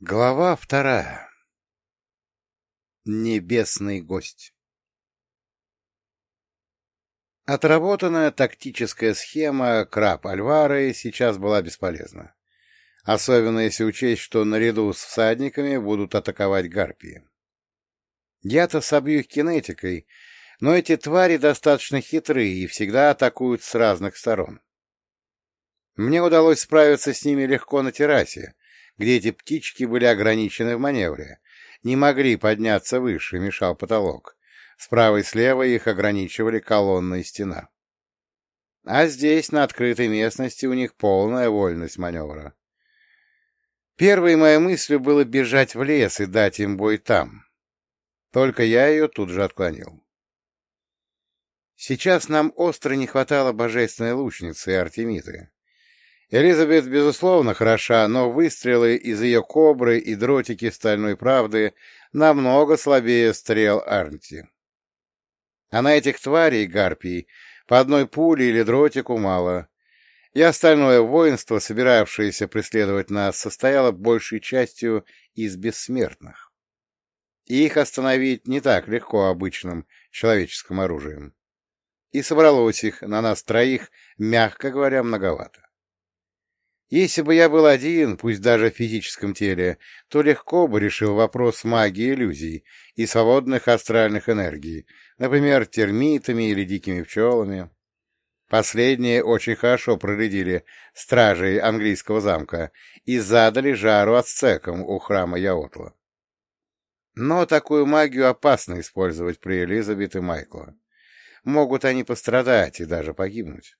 Глава вторая. Небесный гость. Отработанная тактическая схема краб Альвары сейчас была бесполезна. Особенно если учесть, что наряду с всадниками будут атаковать гарпии. Я-то собью их кинетикой, но эти твари достаточно хитрые и всегда атакуют с разных сторон. Мне удалось справиться с ними легко на террасе, где эти птички были ограничены в маневре, не могли подняться выше, мешал потолок. Справа и слева их ограничивали колонна и стена. А здесь, на открытой местности, у них полная вольность маневра. Первой моей мыслью было бежать в лес и дать им бой там. Только я ее тут же отклонил. Сейчас нам остро не хватало божественной лучницы и Артемиды. Элизабет, безусловно, хороша, но выстрелы из ее кобры и дротики стальной правды намного слабее стрел Арнти. А на этих тварей, гарпий, по одной пуле или дротику мало, и остальное воинство, собиравшееся преследовать нас, состояло большей частью из бессмертных. И их остановить не так легко обычным человеческим оружием. И собралось их на нас троих, мягко говоря, многовато. Если бы я был один, пусть даже в физическом теле, то легко бы решил вопрос магии иллюзий и свободных астральных энергий, например, термитами или дикими пчелами. Последние очень хорошо проредили стражей английского замка и задали жару ацтекам у храма Яотла. Но такую магию опасно использовать при Элизабет и Майкла. Могут они пострадать и даже погибнуть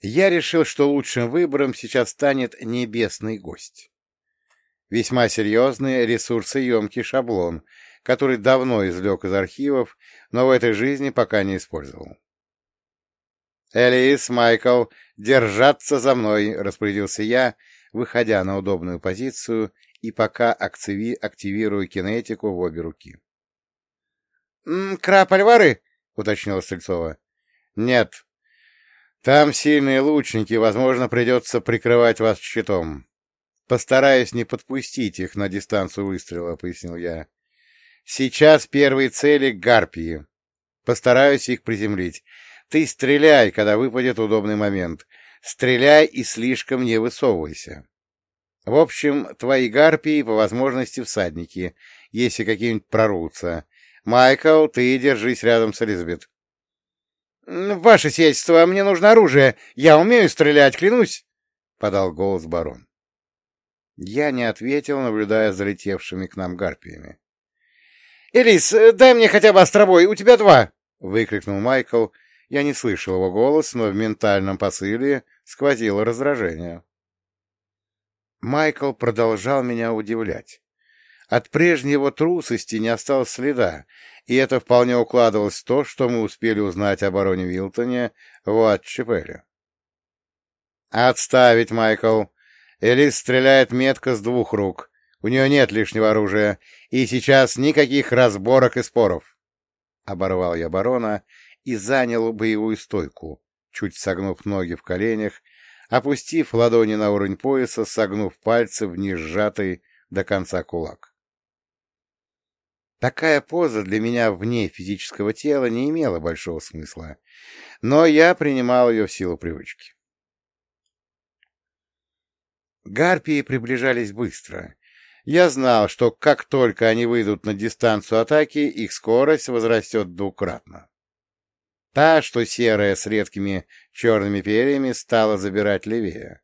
я решил, что лучшим выбором сейчас станет небесный гость. Весьма серьезный, ресурсоемкий шаблон, который давно извлек из архивов, но в этой жизни пока не использовал. «Элис, Майкл, держаться за мной!» — распорядился я, выходя на удобную позицию и пока активи активирую кинетику в обе руки. «Краб Альвары?» — уточнила Стрельцова. «Нет, там сильные лучники, возможно, придется прикрывать вас щитом. Постараюсь не подпустить их на дистанцию выстрела, — пояснил я. Сейчас первые цели — гарпии. Постараюсь их приземлить. Ты стреляй, когда выпадет удобный момент. Стреляй и слишком не высовывайся. В общем, твои гарпии, по возможности, всадники, если какие-нибудь прорвутся. Майкл, ты держись рядом с Элизабет. «Ваше сельство, мне нужно оружие. Я умею стрелять, клянусь!» — подал голос барон. Я не ответил, наблюдая за летевшими к нам гарпиями. «Элис, дай мне хотя бы островой, у тебя два!» — выкрикнул Майкл. Я не слышал его голос, но в ментальном посыле сквозило раздражение. Майкл продолжал меня удивлять. От прежней его трусости не осталось следа, и это вполне укладывалось в то, что мы успели узнать о бароне Вилтоне в Уатчепеле. «Отставить, Майкл! Элис стреляет метко с двух рук. У нее нет лишнего оружия, и сейчас никаких разборок и споров!» Оборвал я барона и занял боевую стойку, чуть согнув ноги в коленях, опустив ладони на уровень пояса, согнув пальцы в сжатый до конца кулак. Такая поза для меня вне физического тела не имела большого смысла, но я принимал ее в силу привычки. Гарпии приближались быстро. Я знал, что как только они выйдут на дистанцию атаки, их скорость возрастет двукратно. Та, что серая с редкими черными перьями, стала забирать левее.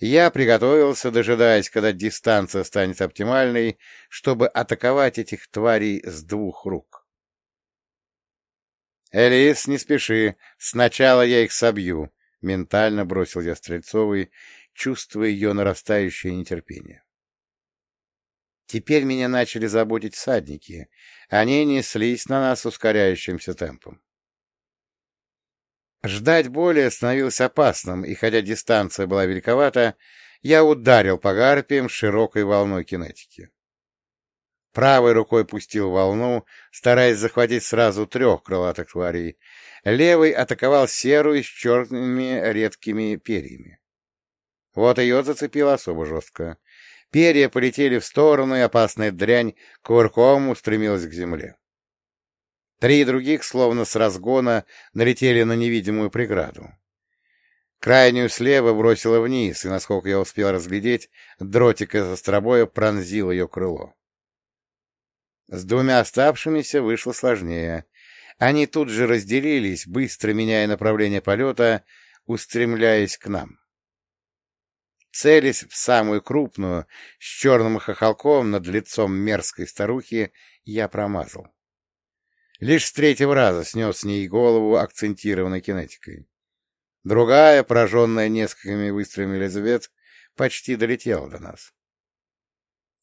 Я приготовился, дожидаясь, когда дистанция станет оптимальной, чтобы атаковать этих тварей с двух рук. «Элис, не спеши, сначала я их собью», — ментально бросил я Стрельцовой, чувствуя ее нарастающее нетерпение. Теперь меня начали заботить всадники. Они неслись на нас ускоряющимся темпом. Ждать боли становилось опасным, и хотя дистанция была великовата, я ударил по гарпиям широкой волной кинетики. Правой рукой пустил волну, стараясь захватить сразу трех крылатых тварей. Левой атаковал серую с черными редкими перьями. Вот ее зацепило особо жестко. Перья полетели в сторону, и опасная дрянь кувырком устремилась к земле. Три других, словно с разгона, налетели на невидимую преграду. Крайнюю слева бросила вниз, и, насколько я успел разглядеть, дротик из остробоя пронзил ее крыло. С двумя оставшимися вышло сложнее. Они тут же разделились, быстро меняя направление полета, устремляясь к нам. Целясь в самую крупную, с черным хохолком над лицом мерзкой старухи, я промазал. Лишь с третьего раза снес с ней голову акцентированной кинетикой. Другая, пораженная несколькими выстрелами Елизавет, почти долетела до нас.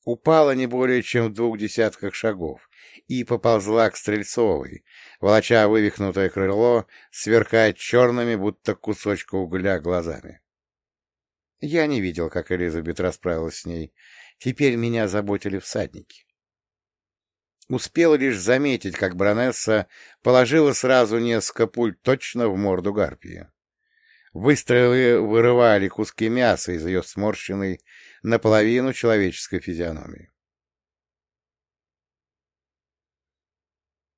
Упала не более чем в двух десятках шагов и поползла к Стрельцовой, волоча вывихнутое крыло, сверкая черными, будто кусочка угля, глазами. Я не видел, как Элизабет расправилась с ней. Теперь меня заботили всадники. Успел лишь заметить, как баронесса положила сразу несколько пуль точно в морду гарпии. Выстрелы вырывали куски мяса из ее сморщенной наполовину человеческой физиономии.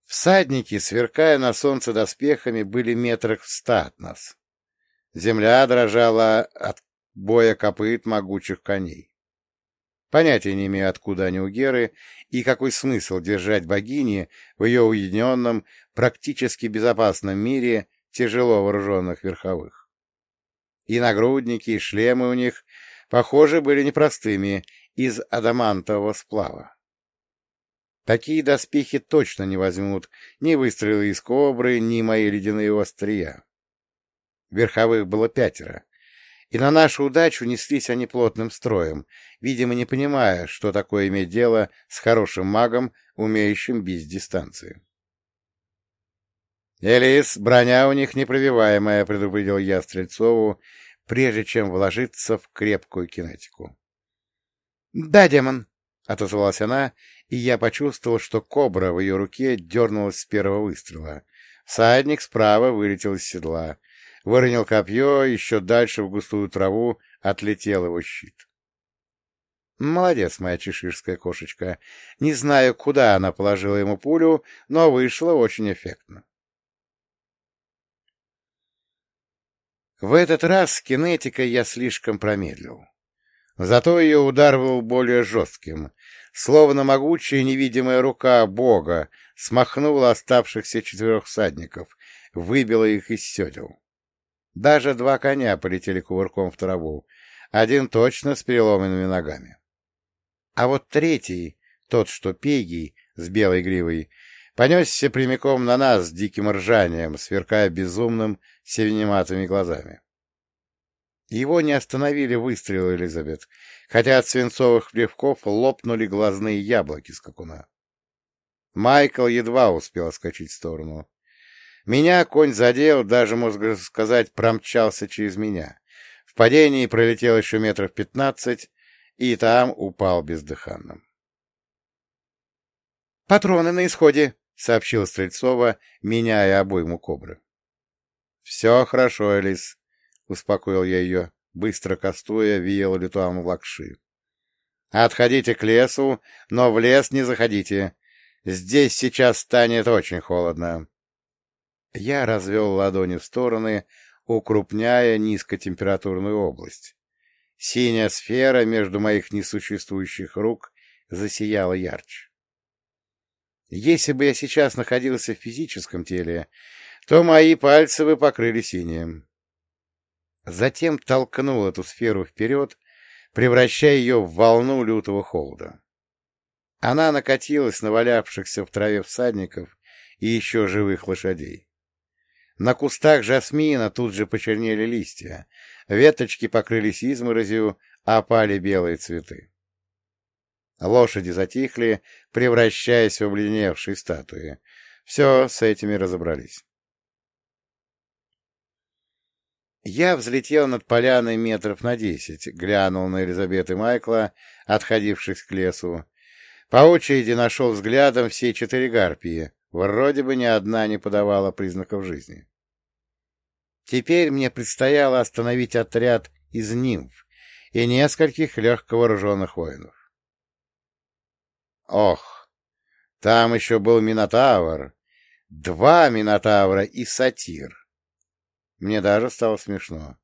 Всадники, сверкая на солнце доспехами, были метрах в ста от нас. Земля дрожала от боя копыт могучих коней. Понятия не имею, откуда они у Геры и какой смысл держать богини в ее уединенном, практически безопасном мире тяжело вооруженных верховых. И нагрудники, и шлемы у них, похоже, были непростыми, из адамантового сплава. Такие доспехи точно не возьмут ни выстрелы из кобры, ни мои ледяные острия. Верховых было пятеро, и на нашу удачу неслись они плотным строем, видимо, не понимая, что такое иметь дело с хорошим магом, умеющим бить дистанции. «Элис, броня у них непробиваемая», — предупредил я Стрельцову, прежде чем вложиться в крепкую кинетику. «Да, демон», — отозвалась она, и я почувствовал, что кобра в ее руке дернулась с первого выстрела. Всадник справа вылетел из седла выронил копье, еще дальше в густую траву отлетел его щит. Молодец моя чеширская кошечка. Не знаю, куда она положила ему пулю, но вышло очень эффектно. В этот раз с кинетикой я слишком промедлил. Зато ее удар был более жестким, словно могучая невидимая рука Бога смахнула оставшихся четырех всадников, выбила их из седел. Даже два коня полетели кувырком в траву, один точно с переломанными ногами. А вот третий, тот, что пегий, с белой гривой, понесся прямиком на нас с диким ржанием, сверкая безумным синематыми глазами. Его не остановили выстрелы Элизабет, хотя от свинцовых плевков лопнули глазные яблоки скакуна. Майкл едва успел скачать в сторону. Меня конь задел, даже, можно сказать, промчался через меня. В падении пролетел еще метров пятнадцать, и там упал бездыханным. «Патроны на исходе», — сообщил Стрельцова, меняя обойму кобры. «Все хорошо, Элис», — успокоил я ее, быстро кастуя виел литуам лакши. «Отходите к лесу, но в лес не заходите. Здесь сейчас станет очень холодно. Я развел ладони в стороны, укрупняя низкотемпературную область. Синяя сфера между моих несуществующих рук засияла ярче. Если бы я сейчас находился в физическом теле, то мои пальцы бы покрыли синим. Затем толкнул эту сферу вперед, превращая ее в волну лютого холода. Она накатилась на валявшихся в траве всадников и еще живых лошадей. На кустах жасмина тут же почернели листья, веточки покрылись изморозью, а опали белые цветы. Лошади затихли, превращаясь в обледеневшие статуи. Все, с этими разобрались. Я взлетел над поляной метров на десять, глянул на Елизабет и Майкла, отходивших к лесу. По очереди нашел взглядом все четыре гарпии. Вроде бы ни одна не подавала признаков жизни. Теперь мне предстояло остановить отряд из нимф, и нескольких легковооруженных воинов. Ох, там еще был Минотавр, два Минотавра и Сатир. Мне даже стало смешно.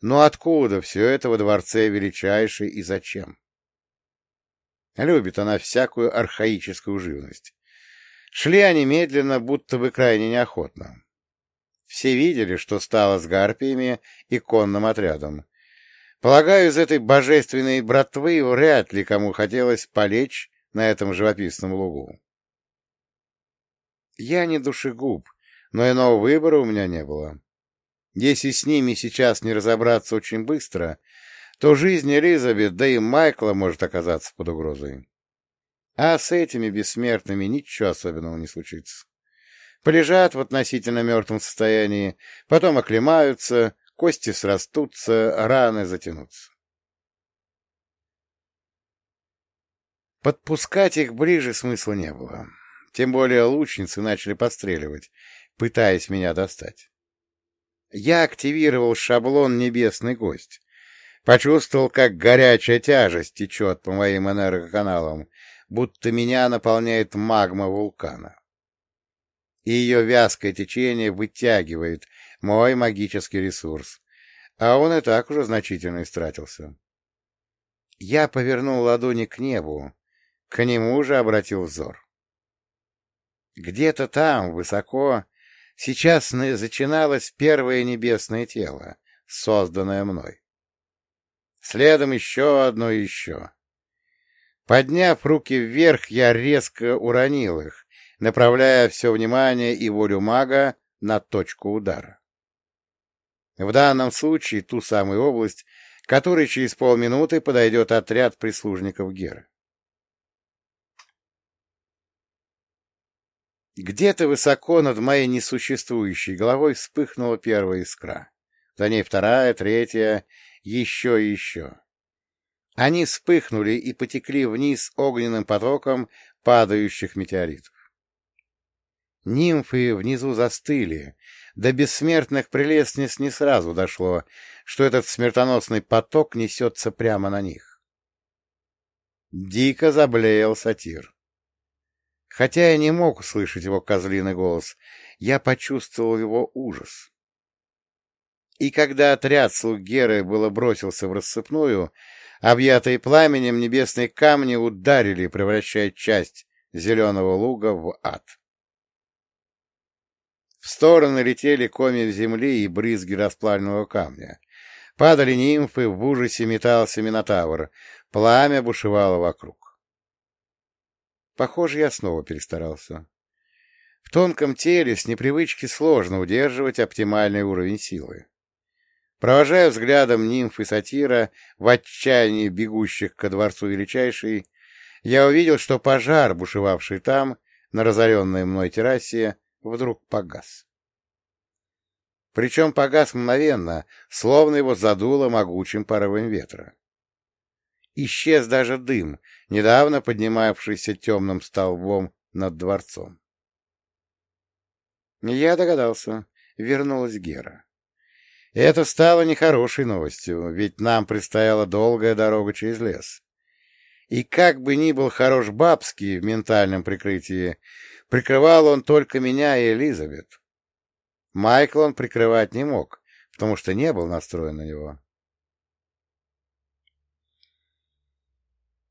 Но откуда все это во дворце величайшей и зачем? Любит она всякую архаическую живность. Шли они медленно, будто бы крайне неохотно. Все видели, что стало с гарпиями и конным отрядом. Полагаю, из этой божественной братвы вряд ли кому хотелось полечь на этом живописном лугу. Я не душегуб, но иного выбора у меня не было. Если с ними сейчас не разобраться очень быстро, то жизнь Элизабет, да и Майкла может оказаться под угрозой. А с этими бессмертными ничего особенного не случится. Полежат в относительно мертвом состоянии, потом оклемаются, кости срастутся, раны затянутся. Подпускать их ближе смысла не было. Тем более лучницы начали постреливать, пытаясь меня достать. Я активировал шаблон «Небесный гость». Почувствовал, как горячая тяжесть течет по моим энергоканалам, будто меня наполняет магма вулкана. И ее вязкое течение вытягивает мой магический ресурс, а он и так уже значительно истратился. Я повернул ладони к небу, к нему же обратил взор. Где-то там, высоко, сейчас зачиналось первое небесное тело, созданное мной. Следом еще одно еще. Подняв руки вверх, я резко уронил их, направляя все внимание и волю мага на точку удара. В данном случае ту самую область, которой через полминуты подойдет отряд прислужников Геры. Где-то высоко над моей несуществующей головой вспыхнула первая искра. За ней вторая, третья, еще и еще. Они вспыхнули и потекли вниз огненным потоком падающих метеоритов. Нимфы внизу застыли. До бессмертных прелестниц не сразу дошло, что этот смертоносный поток несется прямо на них. Дико заблеял сатир. Хотя я не мог услышать его козлиный голос, я почувствовал его ужас. И когда отряд слуг Геры было бросился в рассыпную, объятые пламенем небесные камни ударили, превращая часть зеленого луга в ад. В стороны летели комья земли и брызги расплавленного камня. Падали нимфы, в ужасе метался Минотавр, пламя бушевало вокруг. Похоже, я снова перестарался. В тонком теле с непривычки сложно удерживать оптимальный уровень силы. Провожая взглядом нимф и сатира, в отчаянии бегущих ко дворцу величайшей, я увидел, что пожар, бушевавший там, на разоренной мной террасе, вдруг погас. Причем погас мгновенно, словно его задуло могучим порывом ветра. Исчез даже дым, недавно поднимавшийся темным столбом над дворцом. Я догадался. Вернулась Гера. Это стало нехорошей новостью, ведь нам предстояла долгая дорога через лес. И как бы ни был хорош Бабский в ментальном прикрытии, прикрывал он только меня и Элизабет. Майкл он прикрывать не мог, потому что не был настроен на него.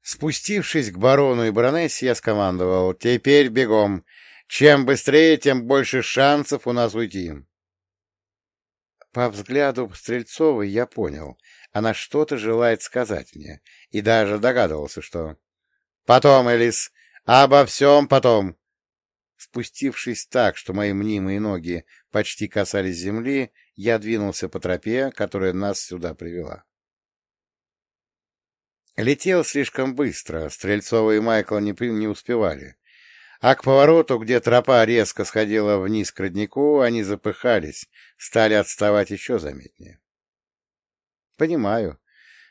Спустившись к барону и баронессе, я скомандовал «Теперь бегом! Чем быстрее, тем больше шансов у нас уйти!» По взгляду Стрельцовой я понял, она что-то желает сказать мне, и даже догадывался, что... «Потом, Элис, обо всем потом!» Спустившись так, что мои мнимые ноги почти касались земли, я двинулся по тропе, которая нас сюда привела. Летел слишком быстро, Стрельцова и Майкла не, не успевали. А к повороту, где тропа резко сходила вниз к роднику, они запыхались, стали отставать еще заметнее. Понимаю.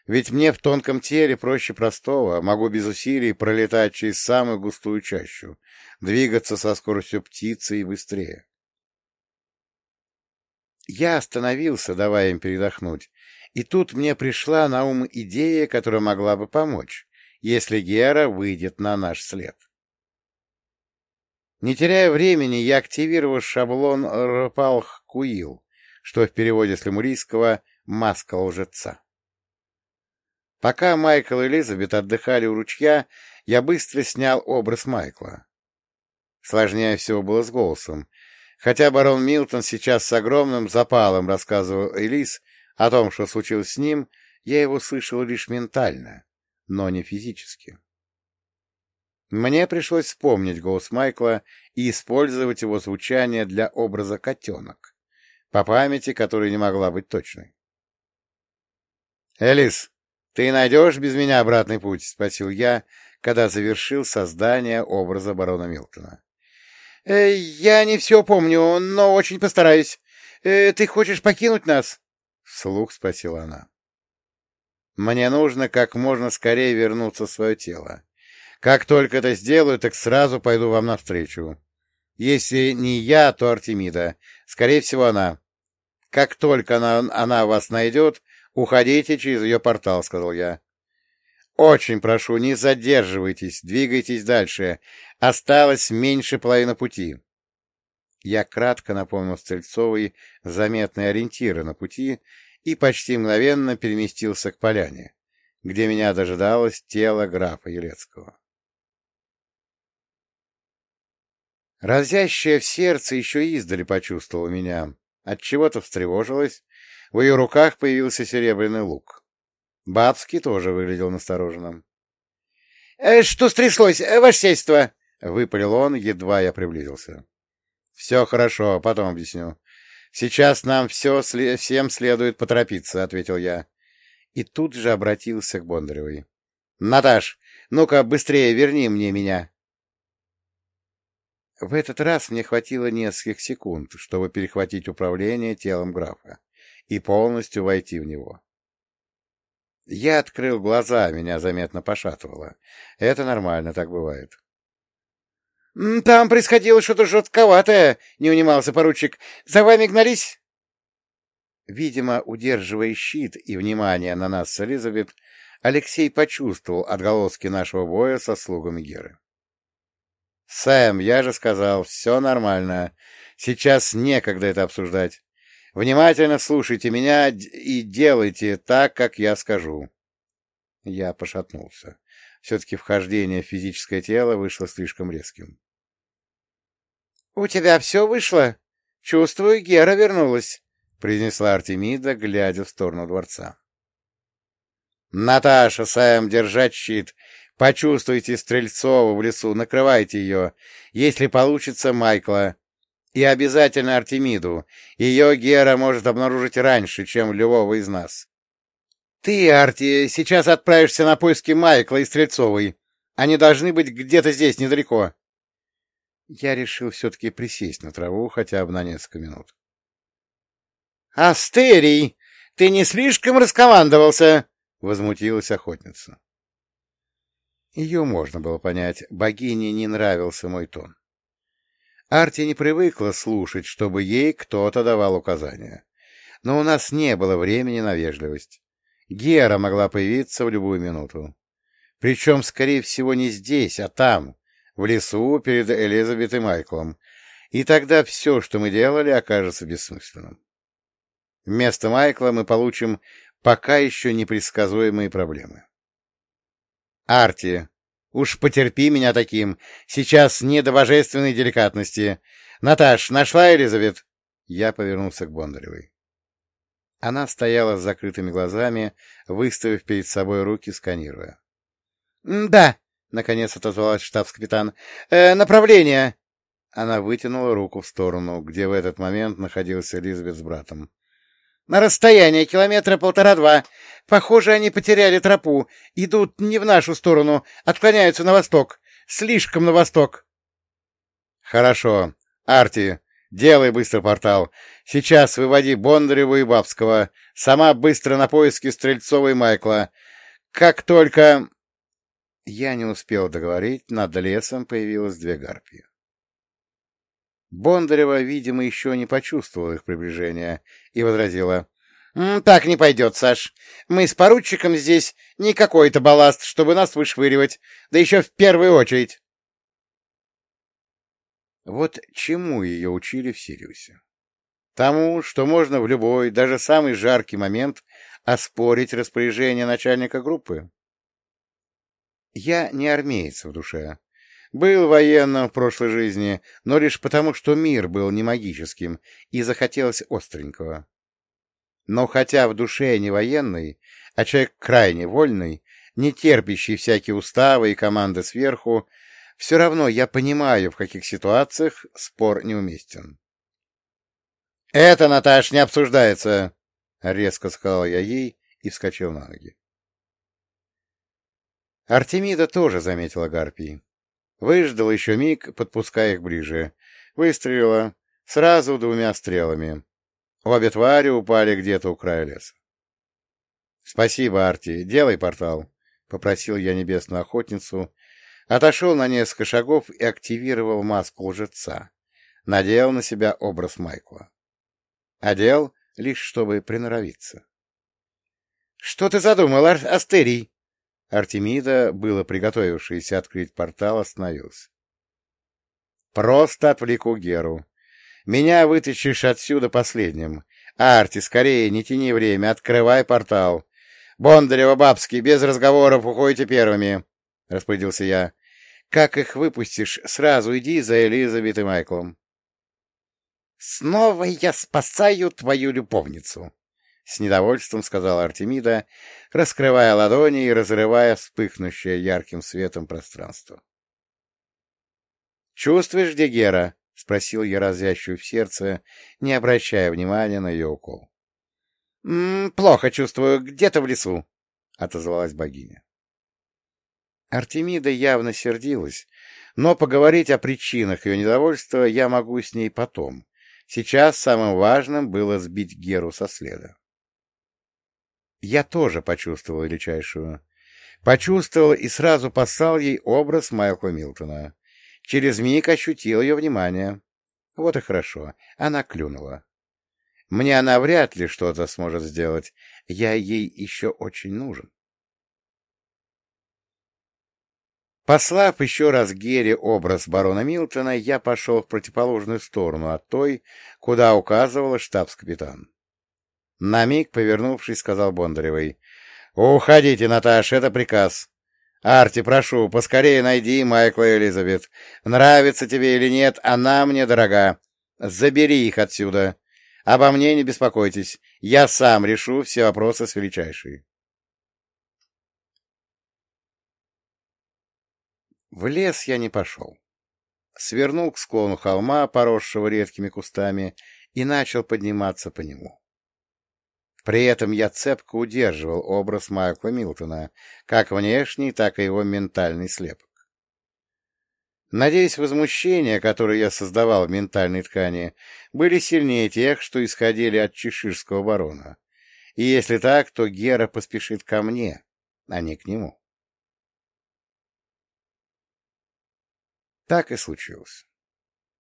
Ведь мне в тонком теле проще простого, могу без усилий пролетать через самую густую чащу, двигаться со скоростью птицы и быстрее. Я остановился, давая им передохнуть, И тут мне пришла на ум идея, которая могла бы помочь, если Гера выйдет на наш след. Не теряя времени, я активировал шаблон Рапалх-Куил, что в переводе с лемурийского «маска лжеца». Пока Майкл и Элизабет отдыхали у ручья, я быстро снял образ Майкла. Сложнее всего было с голосом. Хотя барон Милтон сейчас с огромным запалом рассказывал Элис о том, что случилось с ним, я его слышал лишь ментально, но не физически. Мне пришлось вспомнить голос Майкла и использовать его звучание для образа котенок, по памяти, которая не могла быть точной. «Элис, ты найдешь без меня обратный путь?» — спросил я, когда завершил создание образа барона Милтона. «Э, «Я не все помню, но очень постараюсь. Э, ты хочешь покинуть нас?» — вслух спросила она. «Мне нужно как можно скорее вернуться в свое тело. Как только это сделаю, так сразу пойду вам навстречу. Если не я, то Артемида. Скорее всего, она. Как только она, она вас найдет, уходите через ее портал, — сказал я. Очень прошу, не задерживайтесь, двигайтесь дальше. Осталось меньше половины пути. Я кратко напомнил Стрельцовой заметные ориентиры на пути и почти мгновенно переместился к поляне, где меня дожидалось тело графа Елецкого. Разящая в сердце еще издали почувствовала меня. От чего то встревожилась. В ее руках появился серебряный лук. Бабский тоже выглядел настороженным. «Э, — Что стряслось, э, ваше сельство? — выпалил он, едва я приблизился. — Все хорошо, потом объясню. Сейчас нам все, всем следует поторопиться, — ответил я. И тут же обратился к Бондаревой. — Наташ, ну-ка быстрее верни мне меня. В этот раз мне хватило нескольких секунд, чтобы перехватить управление телом графа и полностью войти в него. Я открыл глаза, меня заметно пошатывало. Это нормально, так бывает. — Там происходило что-то жестковатое, — не унимался поручик. — За вами гнались? Видимо, удерживая щит и внимание на нас с Элизабет, Алексей почувствовал отголоски нашего боя со слугами Геры. «Сэм, я же сказал, все нормально. Сейчас некогда это обсуждать. Внимательно слушайте меня и делайте так, как я скажу». Я пошатнулся. Все-таки вхождение в физическое тело вышло слишком резким. «У тебя все вышло? Чувствую, Гера вернулась», — произнесла Артемида, глядя в сторону дворца. «Наташа, Сэм, держать щит. Почувствуйте Стрельцову в лесу, накрывайте ее. Если получится, Майкла. И обязательно Артемиду. Ее Гера может обнаружить раньше, чем любого из нас. Ты, Арти, сейчас отправишься на поиски Майкла и Стрельцовой. Они должны быть где-то здесь, недалеко. Я решил все-таки присесть на траву хотя бы на несколько минут. — Астерий, ты не слишком раскомандовался? — возмутилась охотница. Ее можно было понять, богине не нравился мой тон. Арти не привыкла слушать, чтобы ей кто-то давал указания. Но у нас не было времени на вежливость. Гера могла появиться в любую минуту. Причем, скорее всего, не здесь, а там, в лесу перед Элизабет и Майклом. И тогда все, что мы делали, окажется бессмысленным. Вместо Майкла мы получим пока еще непредсказуемые проблемы. Арти, уж потерпи меня таким. Сейчас не до божественной деликатности. Наташ, нашла Элизабет? Я повернулся к Бондаревой. Она стояла с закрытыми глазами, выставив перед собой руки, сканируя. — Да, — наконец отозвалась штабс-капитан. «Э, — Направление. Она вытянула руку в сторону, где в этот момент находился Элизабет с братом. На расстояние километра полтора-два. Похоже, они потеряли тропу. Идут не в нашу сторону, отклоняются на восток. Слишком на восток. Хорошо. Арти, делай быстро портал. Сейчас выводи Бондареву и Бабского. Сама быстро на поиски Стрельцова и Майкла. Как только... Я не успел договорить, над лесом появилось две гарпии. Бондарева, видимо, еще не почувствовала их приближения и возразила. — Так не пойдет, Саш. Мы с поручиком здесь не какой-то балласт, чтобы нас вышвыривать, да еще в первую очередь. Вот чему ее учили в Сириусе. Тому, что можно в любой, даже самый жаркий момент оспорить распоряжение начальника группы. Я не армеец в душе. Был военным в прошлой жизни, но лишь потому, что мир был не магическим, и захотелось остренького. Но хотя в душе не военный, а человек крайне вольный, не терпящий всякие уставы и команды сверху, все равно я понимаю, в каких ситуациях спор неуместен. — Это, Наташ, не обсуждается! — резко сказал я ей и вскочил на ноги. Артемида тоже заметила гарпий. Выждал еще миг, подпуская их ближе. Выстрелила сразу двумя стрелами. Обе твари упали где-то у края леса. — Спасибо, Арти. Делай портал, — попросил я небесную охотницу, Отошел на несколько шагов и активировал маску лжеца. Надел на себя образ Майкла. Одел лишь, чтобы приноровиться. — Что ты задумал, Астерий? Артемида, было приготовившаяся открыть портал, остановился. — Просто отвлеку Геру. Меня вытащишь отсюда последним. Арти, скорее, не тяни время, открывай портал. Бондарева, Бабский, без разговоров уходите первыми, — распорядился я. Как их выпустишь, сразу иди за Элизабет и Майклом. — Снова я спасаю твою любовницу, — с недовольством сказала Артемида, раскрывая ладони и разрывая вспыхнущее ярким светом пространство. — Чувствуешь, где Гера? — спросил я разящую в сердце, не обращая внимания на ее укол. — Плохо чувствую, где-то в лесу, — отозвалась богиня. Артемида явно сердилась, но поговорить о причинах ее недовольства я могу с ней потом. Сейчас самым важным было сбить Геру со следа. Я тоже почувствовал величайшую. Почувствовал и сразу послал ей образ Майкла Милтона. Через миг ощутил ее внимание. Вот и хорошо, она клюнула. Мне она вряд ли что-то сможет сделать, я ей еще очень нужен. Послав еще раз Гере образ барона Милтона, я пошел в противоположную сторону от той, куда указывала штабс-капитан. На миг, повернувшись, сказал Бондаревой, — Уходите, Наташа, это приказ. Арти, прошу, поскорее найди Майкла и Элизабет. Нравится тебе или нет, она мне дорога. Забери их отсюда. Обо мне не беспокойтесь. Я сам решу все вопросы с величайшей. В лес я не пошел. Свернул к склону холма, поросшего редкими кустами, и начал подниматься по нему. При этом я цепко удерживал образ Майкла Милтона, как внешний, так и его ментальный слепок. Надеюсь, возмущения, которые я создавал в ментальной ткани, были сильнее тех, что исходили от чеширского барона. И если так, то Гера поспешит ко мне, а не к нему. Так и случилось.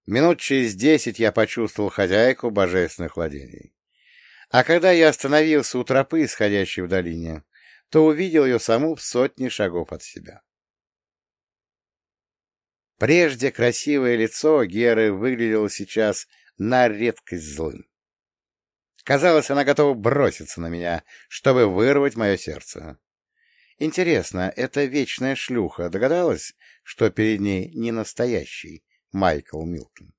Минут через десять я почувствовал хозяйку божественных владений. А когда я остановился у тропы, исходящей в долине, то увидел ее саму в сотни шагов от себя. Прежде красивое лицо Геры выглядело сейчас на редкость злым. Казалось, она готова броситься на меня, чтобы вырвать мое сердце. Интересно, эта вечная шлюха догадалась, что перед ней не настоящий Майкл Милтон?